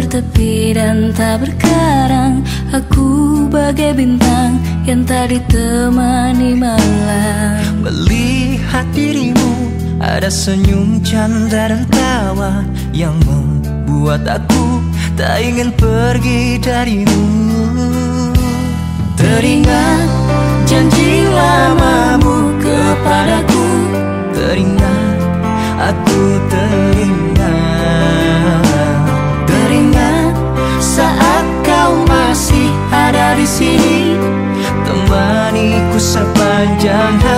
bertepi dan tak berkarang. Aku bagai bintang yang tak ditemani malam. Melihat dirimu ada senyum canda dan tawa Yang membuat aku tak ingin pergi darimu. Teringat jangan